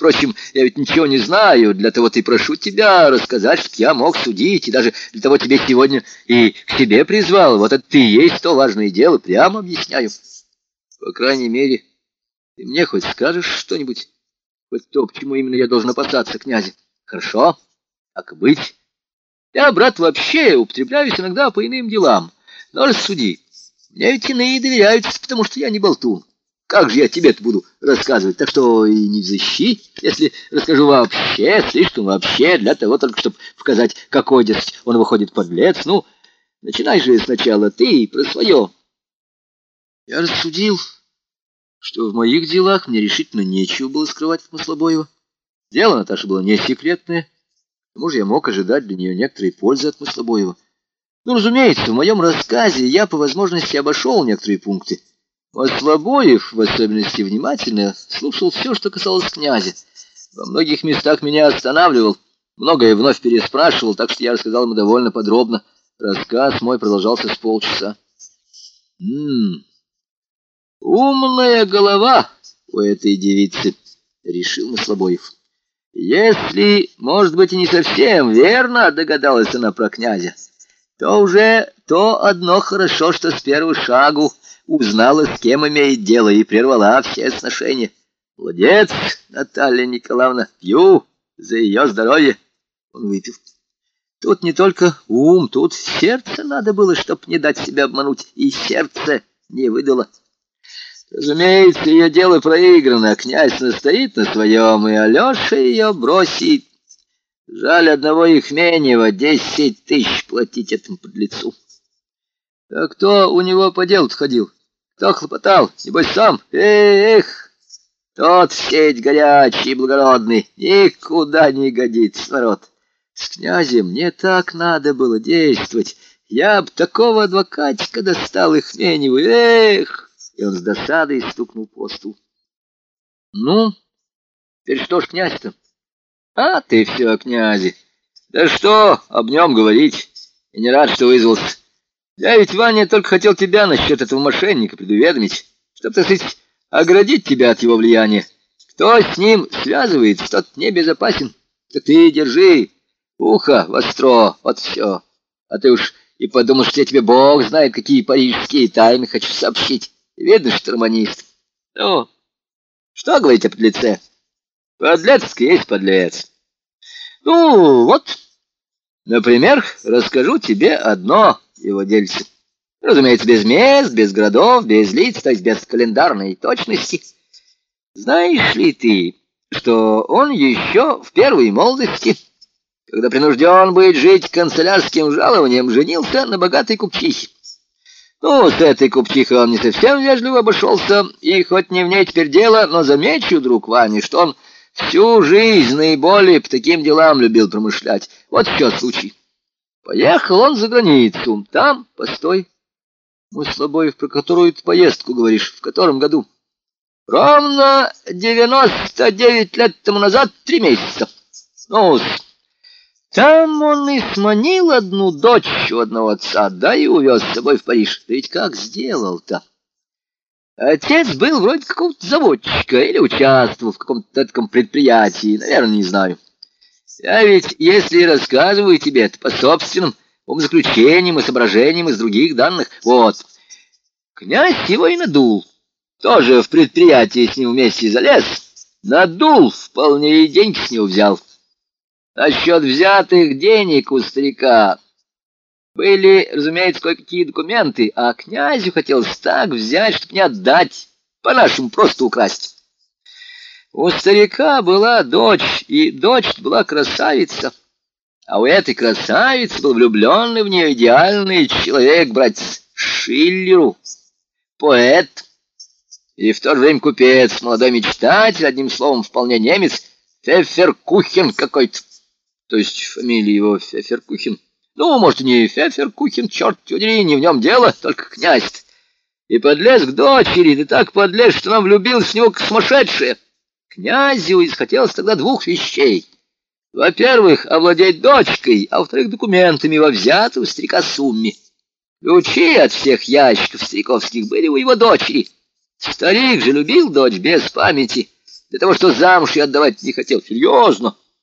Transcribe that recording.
Впрочем, я ведь ничего не знаю, для того ты прошу тебя рассказать, что я мог судить, и даже для того тебе сегодня и к себе призвал. Вот это ты есть то важное дело, прямо объясняю. По крайней мере, ты мне хоть скажешь что-нибудь, хоть то, почему именно я должен опасаться князя. Хорошо, как быть? Я, брат, вообще употребляюсь иногда по иным делам, но рассуди. Мне ведь иные доверяются, потому что я не болтун. Как же я тебе-то буду рассказывать? Так что и не взыщи, если расскажу вообще, слишком вообще, для того только, чтобы показать, какой, дескать, он выходит подлец. Ну, начинай же сначала ты про свое. Я рассудил, что в моих делах мне решительно нечего было скрывать от Маслобоева. Дело Наташи было не секретное, к тому же я мог ожидать для нее некоторой пользы от Маслобоева. Ну, разумеется, в моем рассказе я по возможности обошел некоторые пункты, Маслобоев, в особенности внимательно, слушал все, что касалось князя. Во многих местах меня останавливал, многое вновь переспрашивал, так что я рассказал ему довольно подробно. Рассказ мой продолжался с полчаса. «М-м, умная голова у этой девицы», — решил Маслобоев. «Если, может быть, и не совсем верно догадалась она про князя, то уже то одно хорошо, что с первого шагу узнала, с кем имеет дело, и прервала все сношения. Молодец, Наталья Николаевна, пью за ее здоровье. Он выпил. Тут не только ум, тут сердце надо было, чтоб не дать себя обмануть, и сердце не выдало. Разумеется, ее дело проиграно, князь настоит на своем, и Алеша ее бросит. Жаль одного их менева, десять тысяч платить этому подлецу. А кто у него по делу ходил? Кто хлопотал? Небось сам? Эх, тот сеть горячий, благородный, никуда не годится, народ. С князем не так надо было действовать. Я б такого адвокатика достал их меневу. Эх! И он с досадой стукнул по стулу. Ну, теперь что ж князь-то? А ты все о князе. Да что об нем говорить? Я не рад, что вызвался. Я ведь, Ваня, только хотел тебя насчет этого мошенника предуведомить, чтобы, так сказать, оградить тебя от его влияния. Кто с ним связывается, тот небезопасен. Так ты держи ухо востро, вот все. А ты уж и подумал, что я тебе Бог знает, какие парижские тайны хочу сообщить. Видно, что романист. Ну, что говорить о подлеце? Подлец есть подлец. Ну, вот, например, расскажу тебе одно его дельце. Разумеется, без мест, без городов, без лиц, то есть без календарной точности. Знаешь ли ты, что он еще в первой молодости, когда принужден быть жить канцелярским жалованием, женился на богатой купчихе? Ну, с этой купчихой он не совсем вежливо обошелся, и хоть не в ней теперь дело, но замечу, друг Ваня, что он всю жизнь наиболее по таким делам любил промышлять. Вот что случай. Поехал он за границу. Там, постой. Мы с тобой про которую ты поездку говоришь, в котором году? Ровно девяносто девять лет тому назад, три месяца. Ну, там он и сманил одну дочь у одного отца, да и увез с собой в Париж. Ты ведь как сделал-то? Отец был вроде какого-то заводчика или участвовал в каком-то таком предприятии, наверное, не знаю. Я ведь, если рассказываю тебе это по собственным умозаключениям и соображениям из других данных, вот, князь его и надул. Тоже в предприятии с ним вместе залез, надул, вполне и деньги с него взял. Насчет взятых денег у старика были, разумеется, кое-какие документы, а князю хотелось так взять, чтобы не отдать, по-нашему просто украсть. У старика была дочь, и дочь была красавица. А у этой красавицы был влюбленный в нее идеальный человек, братец, Шиллеру, поэт, и в то же время купец, молодой мечтатель, одним словом, вполне немец, Феферкухен какой-то. То есть фамилия его Феферкухен. Ну, может, не Феферкухен, черт удери, не в нем дело, только князь. И подлез к дочери, да так подлез, что нам влюбилась в него как сумасшедшая. Князю исхотелось тогда двух вещей. Во-первых, овладеть дочкой, а во-вторых, документами во взятую старика сумме. Ключи от всех ящиков стариковских были у его дочери. Старик же любил дочь без памяти. Для того, что замуж я отдавать не хотел. Серьезно.